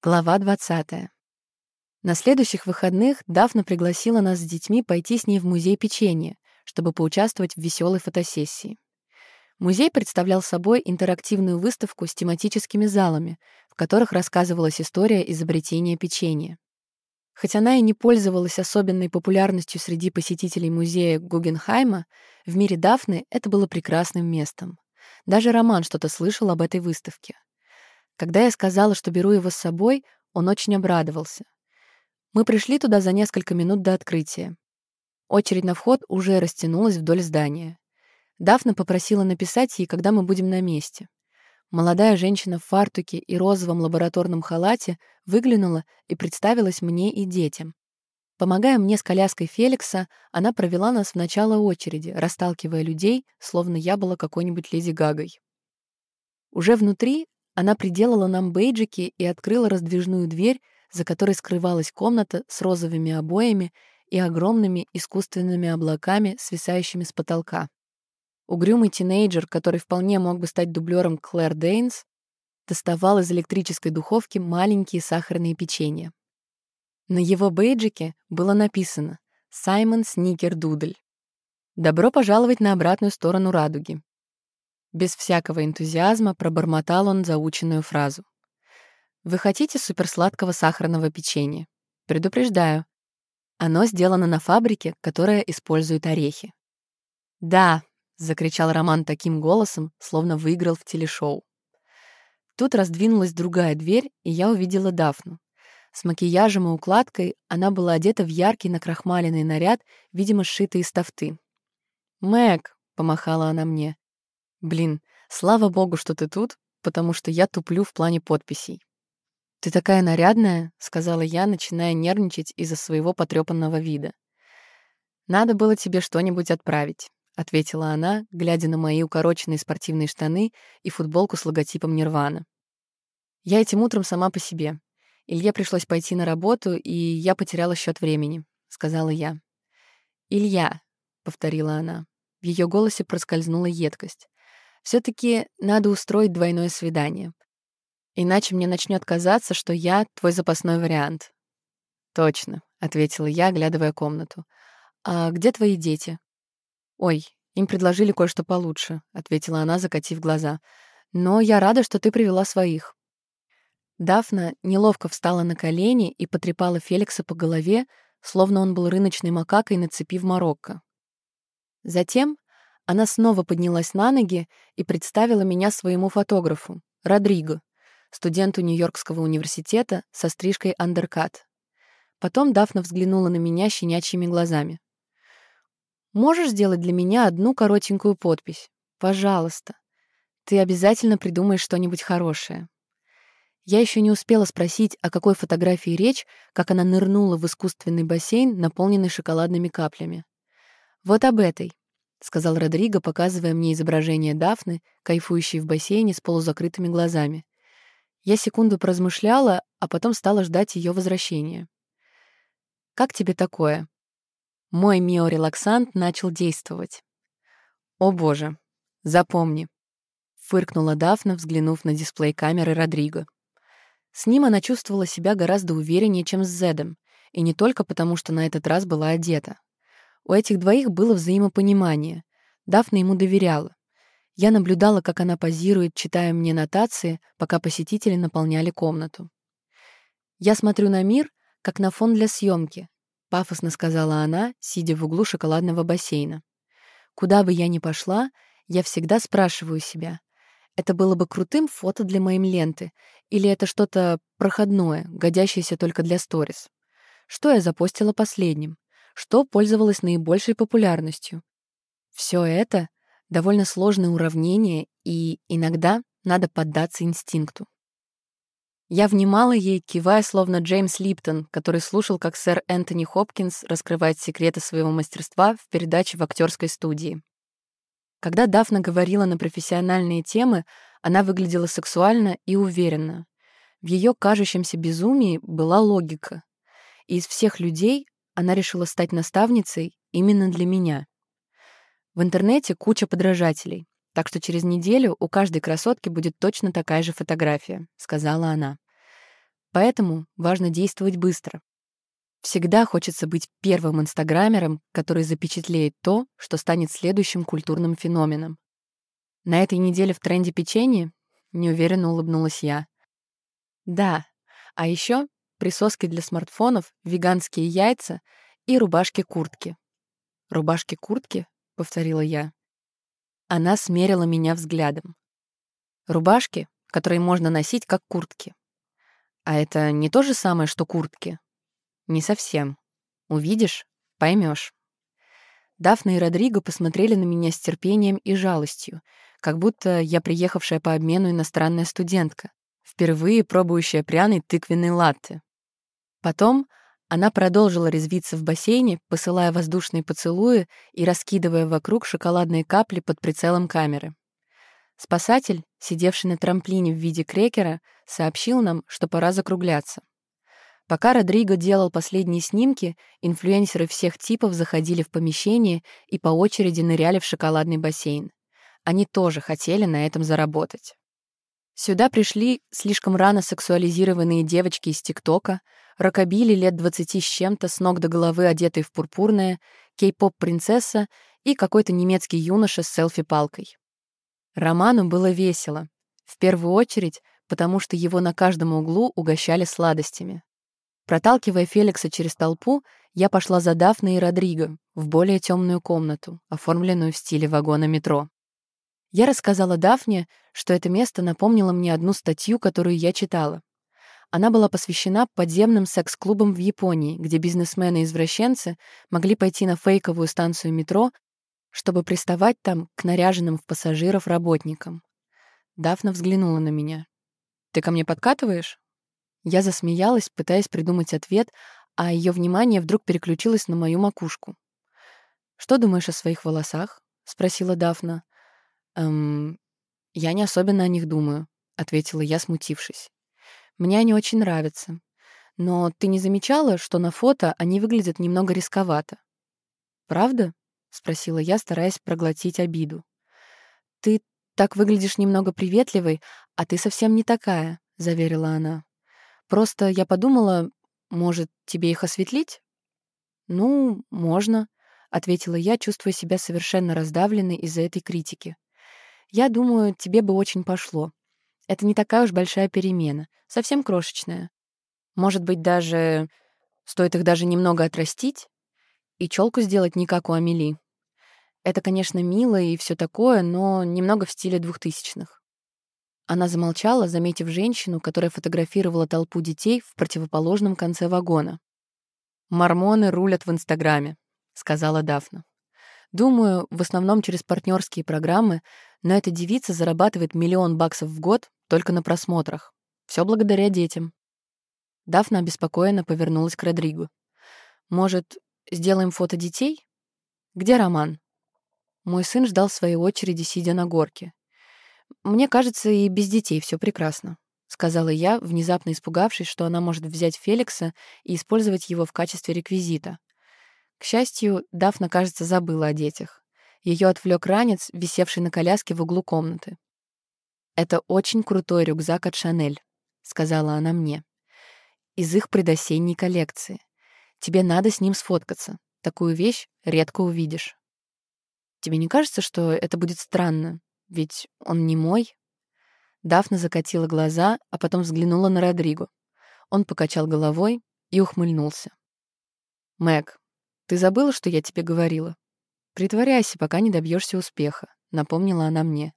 Глава 20. На следующих выходных Дафна пригласила нас с детьми пойти с ней в музей печенья, чтобы поучаствовать в веселой фотосессии. Музей представлял собой интерактивную выставку с тематическими залами, в которых рассказывалась история изобретения печенья. Хоть она и не пользовалась особенной популярностью среди посетителей музея Гугенхайма, в мире Дафны это было прекрасным местом. Даже Роман что-то слышал об этой выставке. Когда я сказала, что беру его с собой, он очень обрадовался. Мы пришли туда за несколько минут до открытия. Очередь на вход уже растянулась вдоль здания. Дафна попросила написать ей, когда мы будем на месте. Молодая женщина в фартуке и розовом лабораторном халате выглянула и представилась мне и детям. Помогая мне с коляской Феликса, она провела нас в начало очереди, расталкивая людей, словно я была какой-нибудь леди Гагой. Уже внутри она приделала нам бейджики и открыла раздвижную дверь, за которой скрывалась комната с розовыми обоями и огромными искусственными облаками, свисающими с потолка. Угрюмый тинейджер, который вполне мог бы стать дублером Клэр Дейнс, доставал из электрической духовки маленькие сахарные печенья. На его бейджике было написано «Саймон Сникер Дудль». «Добро пожаловать на обратную сторону радуги. Без всякого энтузиазма пробормотал он заученную фразу. «Вы хотите суперсладкого сахарного печенья? Предупреждаю. Оно сделано на фабрике, которая использует орехи». «Да!» — закричал Роман таким голосом, словно выиграл в телешоу. Тут раздвинулась другая дверь, и я увидела Дафну. С макияжем и укладкой она была одета в яркий накрахмаленный наряд, видимо, сшитый из тафты. «Мэг», — помахала она мне, Блин, слава богу, что ты тут, потому что я туплю в плане подписей. «Ты такая нарядная», — сказала я, начиная нервничать из-за своего потрёпанного вида. «Надо было тебе что-нибудь отправить», — ответила она, глядя на мои укороченные спортивные штаны и футболку с логотипом Нирвана. «Я этим утром сама по себе. Илье пришлось пойти на работу, и я потеряла счет времени», — сказала я. «Илья», — повторила она. В ее голосе проскользнула едкость все таки надо устроить двойное свидание. Иначе мне начнет казаться, что я твой запасной вариант. Точно, ответила я, оглядывая комнату. А где твои дети? Ой, им предложили кое-что получше, ответила она, закатив глаза. Но я рада, что ты привела своих. Дафна неловко встала на колени и потрепала Феликса по голове, словно он был рыночной макакой на цепи в Марокко. Затем она снова поднялась на ноги и представила меня своему фотографу, Родриго, студенту Нью-Йоркского университета со стрижкой андеркат. Потом Дафна взглянула на меня щенячьими глазами. «Можешь сделать для меня одну коротенькую подпись? Пожалуйста. Ты обязательно придумаешь что-нибудь хорошее». Я еще не успела спросить, о какой фотографии речь, как она нырнула в искусственный бассейн, наполненный шоколадными каплями. Вот об этой. — сказал Родриго, показывая мне изображение Дафны, кайфующей в бассейне с полузакрытыми глазами. Я секунду поразмышляла, а потом стала ждать ее возвращения. «Как тебе такое?» Мой миорелаксант начал действовать. «О боже, запомни», — фыркнула Дафна, взглянув на дисплей камеры Родриго. С ним она чувствовала себя гораздо увереннее, чем с Зедом, и не только потому, что на этот раз была одета. У этих двоих было взаимопонимание. Дафна ему доверяла. Я наблюдала, как она позирует, читая мне нотации, пока посетители наполняли комнату. «Я смотрю на мир, как на фон для съемки», — пафосно сказала она, сидя в углу шоколадного бассейна. «Куда бы я ни пошла, я всегда спрашиваю себя, это было бы крутым фото для моей ленты или это что-то проходное, годящееся только для сторис? Что я запостила последним? Что пользовалось наибольшей популярностью. Все это — довольно сложное уравнение, и иногда надо поддаться инстинкту. Я внимала ей, кивая, словно Джеймс Липтон, который слушал, как сэр Энтони Хопкинс раскрывает секреты своего мастерства в передаче в актерской студии. Когда Дафна говорила на профессиональные темы, она выглядела сексуально и уверенно. В ее кажущемся безумии была логика. И из всех людей она решила стать наставницей именно для меня. В интернете куча подражателей, так что через неделю у каждой красотки будет точно такая же фотография», — сказала она. Поэтому важно действовать быстро. Всегда хочется быть первым инстаграмером, который запечатлеет то, что станет следующим культурным феноменом. На этой неделе в тренде печенье неуверенно улыбнулась я. Да, а еще присоски для смартфонов, веганские яйца и рубашки-куртки. «Рубашки-куртки?» — повторила я. Она смерила меня взглядом. Рубашки, которые можно носить как куртки. А это не то же самое, что куртки? Не совсем. Увидишь — поймешь. Дафна и Родриго посмотрели на меня с терпением и жалостью, как будто я приехавшая по обмену иностранная студентка, впервые пробующая пряный тыквенный латте. Потом она продолжила резвиться в бассейне, посылая воздушные поцелуи и раскидывая вокруг шоколадные капли под прицелом камеры. Спасатель, сидевший на трамплине в виде крекера, сообщил нам, что пора закругляться. Пока Родриго делал последние снимки, инфлюенсеры всех типов заходили в помещение и по очереди ныряли в шоколадный бассейн. Они тоже хотели на этом заработать. Сюда пришли слишком рано сексуализированные девочки из ТикТока, рокобили лет 20 с чем-то, с ног до головы одетые в пурпурное, кей-поп-принцесса и какой-то немецкий юноша с селфи-палкой. Роману было весело. В первую очередь, потому что его на каждом углу угощали сладостями. Проталкивая Феликса через толпу, я пошла за Дафной и Родриго в более темную комнату, оформленную в стиле вагона метро. Я рассказала Дафне, что это место напомнило мне одну статью, которую я читала. Она была посвящена подземным секс-клубам в Японии, где бизнесмены-извращенцы могли пойти на фейковую станцию метро чтобы приставать там к наряженным в пассажиров работникам. Дафна взглянула на меня. «Ты ко мне подкатываешь?» Я засмеялась, пытаясь придумать ответ, а ее внимание вдруг переключилось на мою макушку. «Что думаешь о своих волосах?» — спросила Дафна. «Эм, я не особенно о них думаю», — ответила я, смутившись. «Мне они очень нравятся. Но ты не замечала, что на фото они выглядят немного рисковато?» «Правда?» — спросила я, стараясь проглотить обиду. «Ты так выглядишь немного приветливой, а ты совсем не такая», — заверила она. «Просто я подумала, может, тебе их осветлить?» «Ну, можно», — ответила я, чувствуя себя совершенно раздавленной из-за этой критики. «Я думаю, тебе бы очень пошло. Это не такая уж большая перемена, совсем крошечная. Может быть, даже... Стоит их даже немного отрастить? И челку сделать не как у Амели. Это, конечно, мило и все такое, но немного в стиле двухтысячных. Она замолчала, заметив женщину, которая фотографировала толпу детей в противоположном конце вагона. «Мормоны рулят в Инстаграме», — сказала Дафна. «Думаю, в основном через партнерские программы, но эта девица зарабатывает миллион баксов в год только на просмотрах. Все благодаря детям». Дафна обеспокоенно повернулась к Родригу. «Может, Сделаем фото детей? Где Роман? Мой сын ждал своей очереди, сидя на горке. Мне кажется, и без детей все прекрасно, сказала я, внезапно испугавшись, что она может взять Феликса и использовать его в качестве реквизита. К счастью, Дафна, кажется, забыла о детях. Ее отвлек ранец, висевший на коляске в углу комнаты. «Это очень крутой рюкзак от Шанель», — сказала она мне. «Из их предосенней коллекции. Тебе надо с ним сфоткаться. Такую вещь редко увидишь. Тебе не кажется, что это будет странно? Ведь он не мой. Дафна закатила глаза, а потом взглянула на Родриго. Он покачал головой и ухмыльнулся. «Мэг, ты забыла, что я тебе говорила? Притворяйся, пока не добьешься успеха», — напомнила она мне.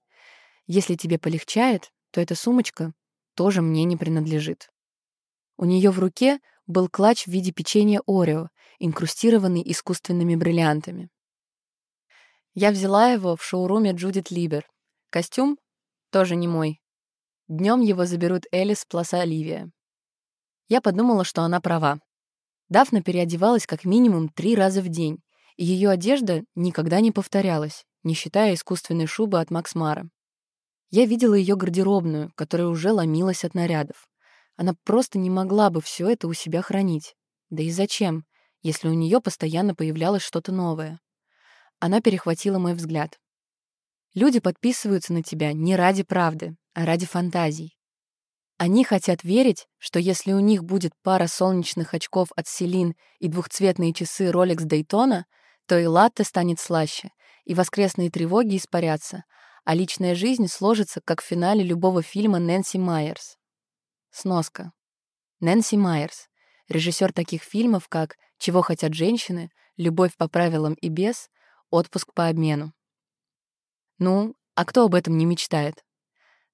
«Если тебе полегчает, то эта сумочка тоже мне не принадлежит». У нее в руке был клатч в виде печенья Орео, инкрустированный искусственными бриллиантами. Я взяла его в шоуруме Джудит Либер. Костюм тоже не мой. Днем его заберут Элис Пласа Оливия. Я подумала, что она права. Дафна переодевалась как минимум три раза в день, и ее одежда никогда не повторялась, не считая искусственной шубы от Макс Мара. Я видела ее гардеробную, которая уже ломилась от нарядов. Она просто не могла бы все это у себя хранить. Да и зачем, если у нее постоянно появлялось что-то новое? Она перехватила мой взгляд. Люди подписываются на тебя не ради правды, а ради фантазий. Они хотят верить, что если у них будет пара солнечных очков от Селин и двухцветные часы Rolex Daytona, то и латте станет слаще, и воскресные тревоги испарятся, а личная жизнь сложится, как в финале любого фильма Нэнси Майерс. Сноска. Нэнси Майерс, режиссер таких фильмов, как «Чего хотят женщины», «Любовь по правилам и без», «Отпуск по обмену». Ну, а кто об этом не мечтает?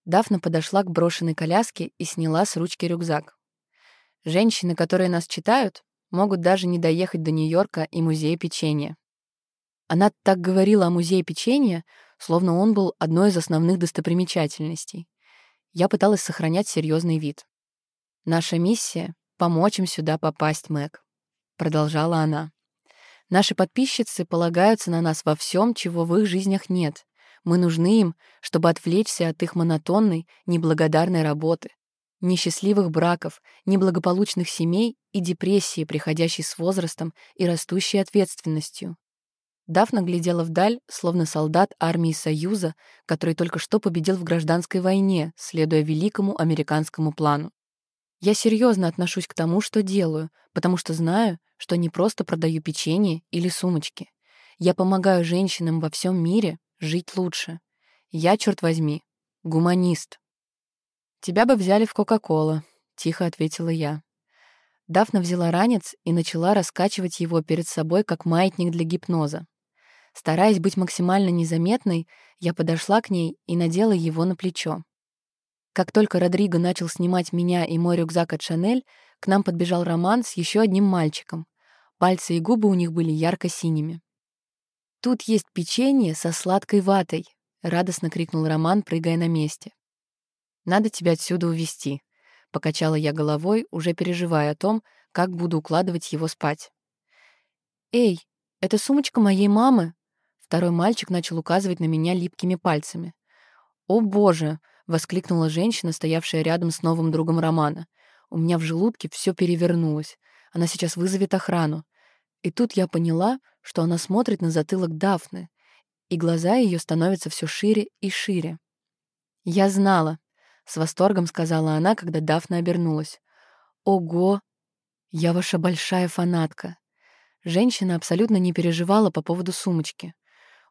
Дафна подошла к брошенной коляске и сняла с ручки рюкзак. Женщины, которые нас читают, могут даже не доехать до Нью-Йорка и музея печенья. Она так говорила о музее печенья, словно он был одной из основных достопримечательностей. Я пыталась сохранять серьезный вид. «Наша миссия — помочь им сюда попасть, Мэг», — продолжала она. «Наши подписчицы полагаются на нас во всем, чего в их жизнях нет. Мы нужны им, чтобы отвлечься от их монотонной, неблагодарной работы, несчастливых браков, неблагополучных семей и депрессии, приходящей с возрастом и растущей ответственностью. Дафна глядела вдаль, словно солдат армии Союза, который только что победил в гражданской войне, следуя великому американскому плану. Я серьезно отношусь к тому, что делаю, потому что знаю, что не просто продаю печенье или сумочки. Я помогаю женщинам во всем мире жить лучше. Я, черт возьми, гуманист. «Тебя бы взяли в Кока-Кола», — тихо ответила я. Дафна взяла ранец и начала раскачивать его перед собой, как маятник для гипноза. Стараясь быть максимально незаметной, я подошла к ней и надела его на плечо. Как только Родриго начал снимать меня и мой рюкзак от Шанель, к нам подбежал Роман с еще одним мальчиком. Пальцы и губы у них были ярко-синими. «Тут есть печенье со сладкой ватой», — радостно крикнул Роман, прыгая на месте. «Надо тебя отсюда увезти», — покачала я головой, уже переживая о том, как буду укладывать его спать. «Эй, это сумочка моей мамы», Второй мальчик начал указывать на меня липкими пальцами. «О, боже!» — воскликнула женщина, стоявшая рядом с новым другом Романа. У меня в желудке все перевернулось. Она сейчас вызовет охрану. И тут я поняла, что она смотрит на затылок Дафны, и глаза ее становятся все шире и шире. «Я знала», — с восторгом сказала она, когда Дафна обернулась. «Ого! Я ваша большая фанатка!» Женщина абсолютно не переживала по поводу сумочки.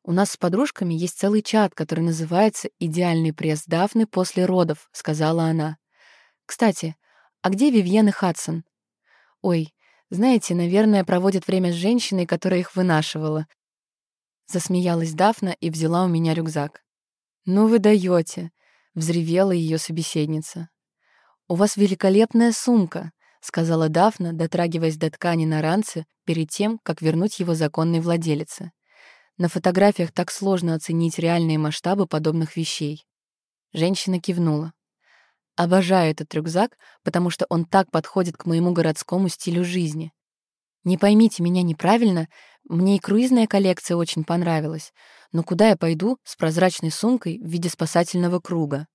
У нас с подружками есть целый чат, который называется «Идеальный пресс Дафны после родов», — сказала она. Кстати, а где Вивьен и Хадсон? Ой, знаете, наверное, проводят время с женщиной, которая их вынашивала. Засмеялась Дафна и взяла у меня рюкзак. «Ну вы даете, взревела ее собеседница. «У вас великолепная сумка», — сказала Дафна, дотрагиваясь до ткани на ранце перед тем, как вернуть его законной владелице. На фотографиях так сложно оценить реальные масштабы подобных вещей. Женщина кивнула. Обожаю этот рюкзак, потому что он так подходит к моему городскому стилю жизни. Не поймите меня неправильно, мне и круизная коллекция очень понравилась, но куда я пойду с прозрачной сумкой в виде спасательного круга?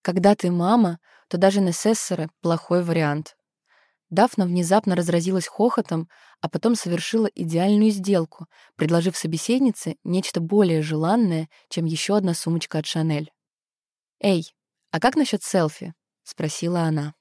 Когда ты мама, то даже Несессора — плохой вариант. Дафна внезапно разразилась хохотом, а потом совершила идеальную сделку, предложив собеседнице нечто более желанное, чем еще одна сумочка от Шанель. «Эй, а как насчет селфи?» — спросила она.